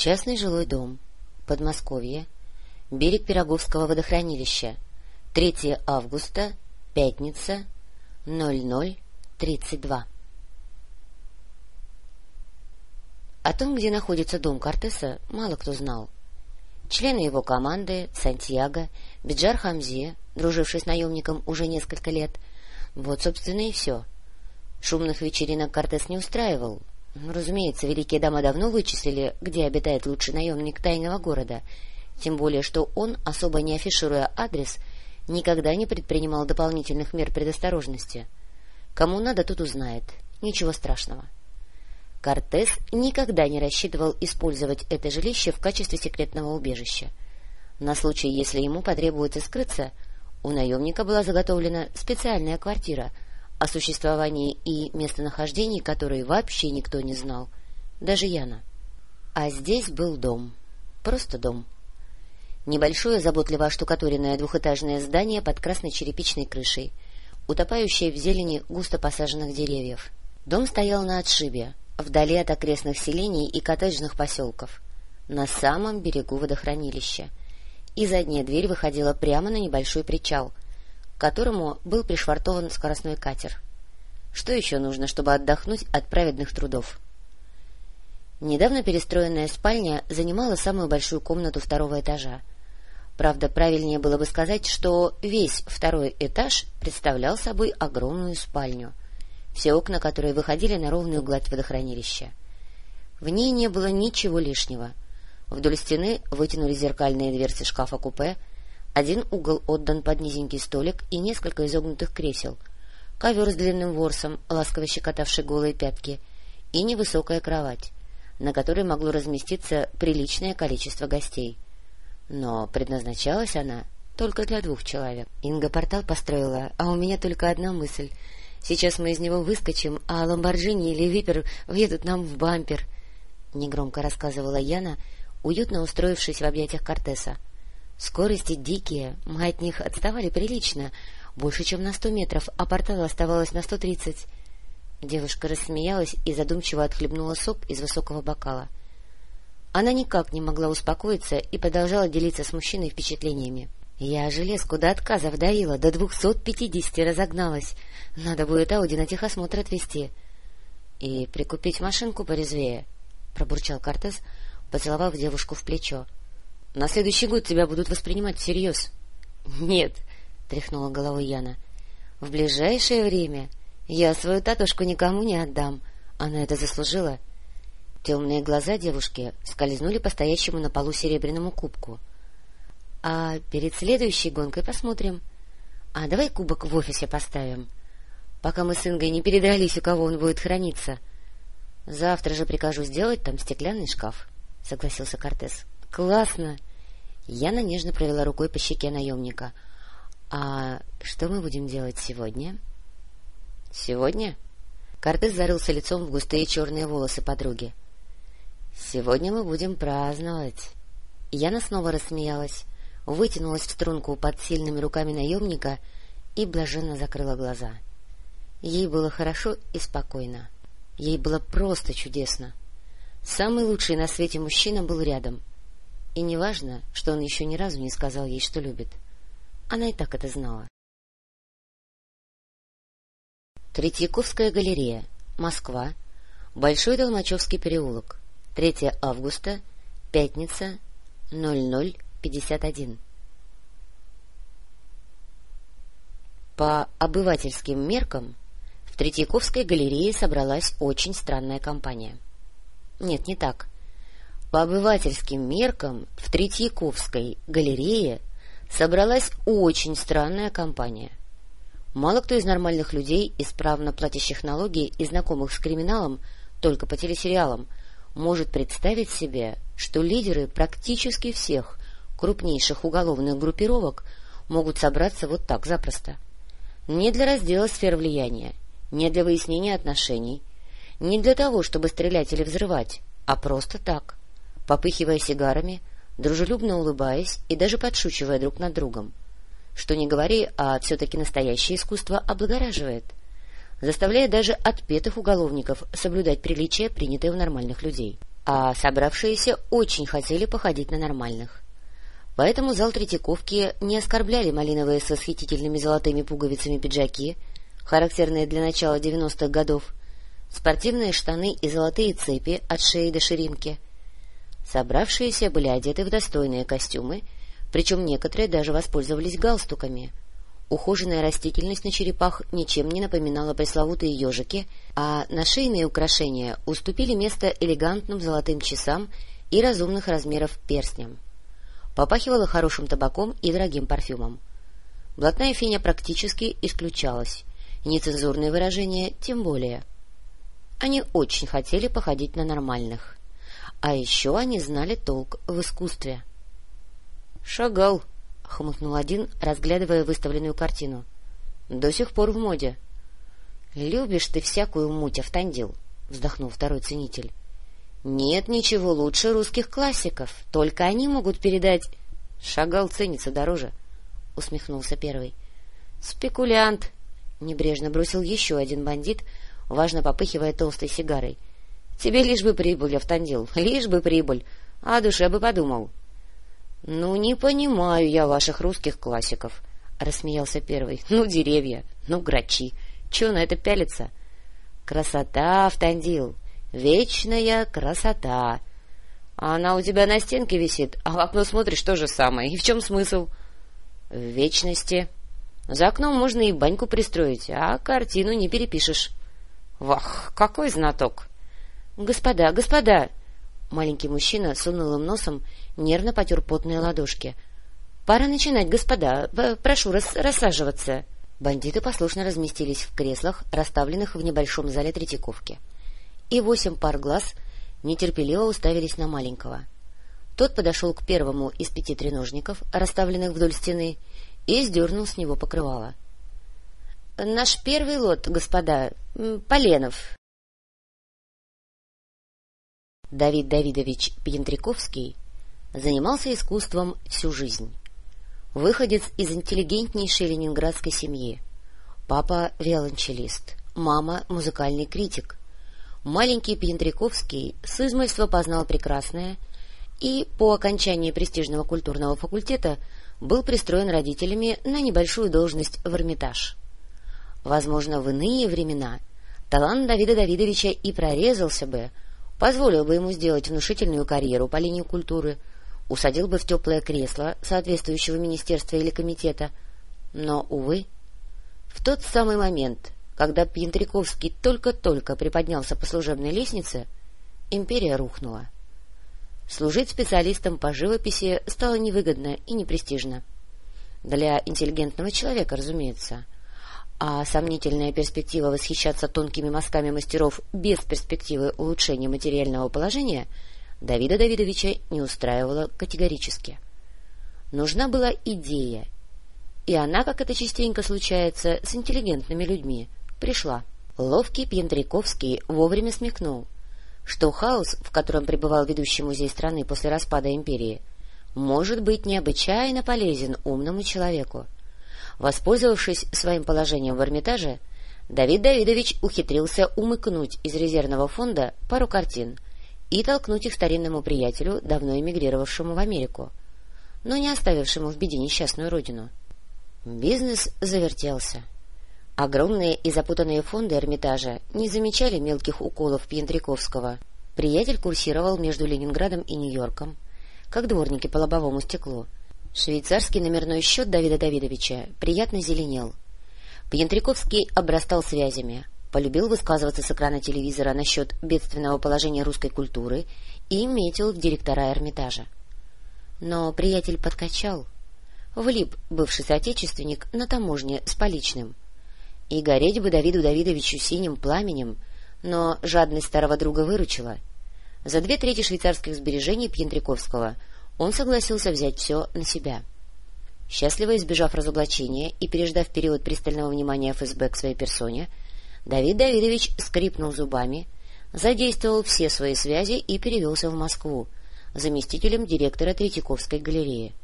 Частный жилой дом. Подмосковье. Берег Пироговского водохранилища. 3 августа. Пятница. 00.32. О том, где находится дом Кортеса, мало кто знал. Члены его команды, Сантьяго, Биджар Хамзи, друживший с наемником уже несколько лет, вот, собственно, и все. Шумных вечеринок Кортес не устраивал. Разумеется, великие дамы давно вычислили, где обитает лучший наемник тайного города, тем более, что он, особо не афишируя адрес, никогда не предпринимал дополнительных мер предосторожности. Кому надо, тот узнает. Ничего страшного. — Кортес никогда не рассчитывал использовать это жилище в качестве секретного убежища. На случай, если ему потребуется скрыться, у наемника была заготовлена специальная квартира, о существовании и местонахождении которой вообще никто не знал, даже Яна. А здесь был дом. Просто дом. Небольшое заботливо оштукатуренное двухэтажное здание под красной черепичной крышей, утопающее в зелени густо посаженных деревьев. Дом стоял на отшибе, вдали от окрестных селений и коттеджных поселков, на самом берегу водохранилища, и задняя дверь выходила прямо на небольшой причал, к которому был пришвартован скоростной катер. Что еще нужно, чтобы отдохнуть от праведных трудов? Недавно перестроенная спальня занимала самую большую комнату второго этажа. Правда, правильнее было бы сказать, что весь второй этаж представлял собой огромную спальню — все окна которые выходили на ровную гладь водохранилища. В ней не было ничего лишнего. Вдоль стены вытянули зеркальные дверцы шкафа-купе, один угол отдан под низенький столик и несколько изогнутых кресел, ковер с длинным ворсом, ласково щекотавший голые пятки, и невысокая кровать, на которой могло разместиться приличное количество гостей. Но предназначалась она только для двух человек. Инга портал построила, а у меня только одна мысль — Сейчас мы из него выскочим, а Ламборджини или Випер въедут нам в бампер, — негромко рассказывала Яна, уютно устроившись в объятиях Кортеса. Скорости дикие, мы от них отставали прилично, больше, чем на сто метров, а портал оставалось на сто тридцать. Девушка рассмеялась и задумчиво отхлебнула сок из высокого бокала. Она никак не могла успокоиться и продолжала делиться с мужчиной впечатлениями. Я железку до отказа вдавила, до двухсот пятидесяти разогналась. Надо будет Ауди на техосмотр отвезти. — И прикупить машинку порезвее, — пробурчал Кортес, поцеловав девушку в плечо. — На следующий год тебя будут воспринимать всерьез. — Нет, — тряхнула головой Яна. — В ближайшее время я свою татушку никому не отдам. Она это заслужила. Темные глаза девушки скользнули по стоящему на полу серебряному кубку — а перед следующей гонкой посмотрим. А давай кубок в офисе поставим, пока мы с Ингой не передрались, у кого он будет храниться. Завтра же прикажу сделать там стеклянный шкаф, — согласился Кортес. — Классно! Яна нежно провела рукой по щеке наемника. — А что мы будем делать сегодня? — Сегодня? Кортес зарылся лицом в густые черные волосы подруги. — Сегодня мы будем праздновать. Яна снова рассмеялась вытянулась в струнку под сильными руками наемника и блаженно закрыла глаза. Ей было хорошо и спокойно. Ей было просто чудесно. Самый лучший на свете мужчина был рядом. И неважно, что он еще ни разу не сказал ей, что любит. Она и так это знала. Третьяковская галерея, Москва, Большой Долмачевский переулок, 3 августа, пятница, 00 51. По обывательским меркам в Третьяковской галерее собралась очень странная компания. Нет, не так. По обывательским меркам в Третьяковской галерее собралась очень странная компания. Мало кто из нормальных людей, исправно платящих налоги и знакомых с криминалом только по телесериалам, может представить себе, что лидеры практически всех крупнейших уголовных группировок могут собраться вот так запросто. Не для раздела сфер влияния, не для выяснения отношений, не для того, чтобы стрелять или взрывать, а просто так, попыхивая сигарами, дружелюбно улыбаясь и даже подшучивая друг над другом. Что не говори, а все-таки настоящее искусство облагораживает, заставляя даже отпетых уголовников соблюдать приличия, принятые у нормальных людей. а собравшиеся очень хотели походить на нормальных. Поэтому зал Третьяковки не оскорбляли малиновые с восхитительными золотыми пуговицами пиджаки, характерные для начала девяностых годов, спортивные штаны и золотые цепи от шеи до ширинки. Собравшиеся были одеты в достойные костюмы, причем некоторые даже воспользовались галстуками. Ухоженная растительность на черепах ничем не напоминала пресловутые ежики, а нашейные украшения уступили место элегантным золотым часам и разумных размеров перстням. Попахивало хорошим табаком и дорогим парфюмом. Блатная феня практически исключалась, нецензурные выражения тем более. Они очень хотели походить на нормальных. А еще они знали толк в искусстве. — Шагал, — хмыкнул один, разглядывая выставленную картину. — До сих пор в моде. — Любишь ты всякую муть, Автандил, — вздохнул второй ценитель. — Нет ничего лучше русских классиков, только они могут передать... — Шагал ценится дороже, — усмехнулся первый. — Спекулянт, — небрежно бросил еще один бандит, важно попыхивая толстой сигарой. — Тебе лишь бы прибыль, Автандил, лишь бы прибыль, а о душе бы подумал. — Ну, не понимаю я ваших русских классиков, — рассмеялся первый. — Ну, деревья, ну, грачи. Чего на это пялится? — Красота, Автандил, вечная красота. А она у тебя на стенке висит, а в окно смотришь то же самое. И в чем смысл? — В вечности. За окном можно и баньку пристроить, а картину не перепишешь. — Вах, какой знаток! — Господа, господа! Маленький мужчина сунул им носом, нервно потер потные ладошки. — Пора начинать, господа. Прошу рас рассаживаться. Бандиты послушно разместились в креслах, расставленных в небольшом зале Третьяковки. И восемь пар глаз нетерпеливо уставились на маленького. Тот подошел к первому из пяти треножников, расставленных вдоль стены, и сдернул с него покрывало. — Наш первый лот, господа, Поленов, Давид Давидович Пьянтриковский занимался искусством всю жизнь. Выходец из интеллигентнейшей ленинградской семьи. Папа — виолончелист, мама — музыкальный критик. Маленький Пьянтриковский с измольства познал прекрасное и по окончании престижного культурного факультета был пристроен родителями на небольшую должность в Эрмитаж. Возможно, в иные времена талант Давида Давидовича и прорезался бы — позволил бы ему сделать внушительную карьеру по линии культуры, усадил бы в теплое кресло соответствующего министерства или комитета. Но, увы, в тот самый момент, когда Пьянтриковский только-только приподнялся по служебной лестнице, империя рухнула. Служить специалистом по живописи стало невыгодно и непрестижно. Для интеллигентного человека, разумеется — а сомнительная перспектива восхищаться тонкими мазками мастеров без перспективы улучшения материального положения Давида Давидовича не устраивала категорически. Нужна была идея, и она, как это частенько случается с интеллигентными людьми, пришла. Ловкий Пьянтриковский вовремя смекнул, что хаос, в котором пребывал ведущий музей страны после распада империи, может быть необычайно полезен умному человеку. Воспользовавшись своим положением в Эрмитаже, Давид Давидович ухитрился умыкнуть из резервного фонда пару картин и толкнуть их старинному приятелю, давно эмигрировавшему в Америку, но не оставившему в беде несчастную родину. Бизнес завертелся. Огромные и запутанные фонды Эрмитажа не замечали мелких уколов Пьянтриковского. Приятель курсировал между Ленинградом и Нью-Йорком, как дворники по лобовому стеклу — Швейцарский номерной счет Давида Давидовича приятно зеленел. Пьянтриковский обрастал связями, полюбил высказываться с экрана телевизора насчет бедственного положения русской культуры и метил в директора Эрмитажа. Но приятель подкачал. Влип бывший соотечественник на таможне с поличным. И гореть бы Давиду Давидовичу синим пламенем, но жадность старого друга выручила. За две трети швейцарских сбережений Пьянтриковского — он согласился взять все на себя. Счастливо избежав разоблачения и переждав период пристального внимания ФСБ к своей персоне, Давид Давидович скрипнул зубами, задействовал все свои связи и перевелся в Москву заместителем директора Третьяковской галереи,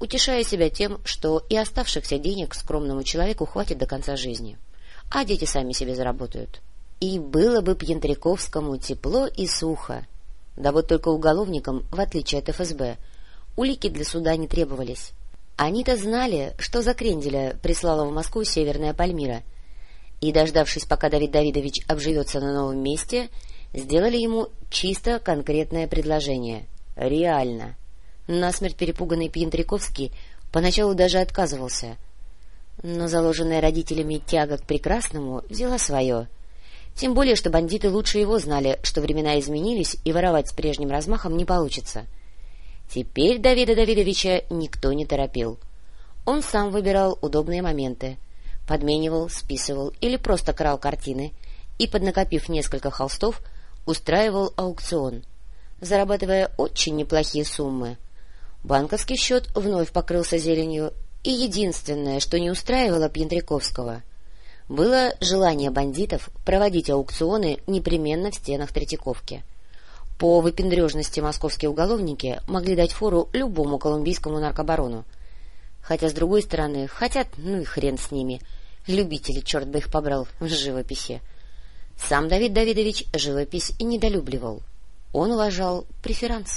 утешая себя тем, что и оставшихся денег скромному человеку хватит до конца жизни, а дети сами себе заработают. И было бы Пьянтряковскому тепло и сухо, Да вот только уголовникам, в отличие от ФСБ, улики для суда не требовались. Они-то знали, что за кренделя прислала в Москву Северная Пальмира, и, дождавшись, пока Давид Давидович обживется на новом месте, сделали ему чисто конкретное предложение. Реально. Насмерть перепуганный Пьянтриковский поначалу даже отказывался. Но заложенная родителями тяга к прекрасному взяла свое. Тем более, что бандиты лучше его знали, что времена изменились, и воровать с прежним размахом не получится. Теперь Давида Давидовича никто не торопил. Он сам выбирал удобные моменты — подменивал, списывал или просто крал картины и, поднакопив несколько холстов, устраивал аукцион, зарабатывая очень неплохие суммы. Банковский счет вновь покрылся зеленью, и единственное, что не устраивало Пьянтряковского, было желание бандитов проводить аукционы непременно в стенах Третьяковки. По выпендрежности московские уголовники могли дать фору любому колумбийскому наркобарону. Хотя, с другой стороны, хотят, ну и хрен с ними — Любители, черт бы их побрал, в живописи. Сам Давид Давидович живопись недолюбливал. Он уважал преферанс.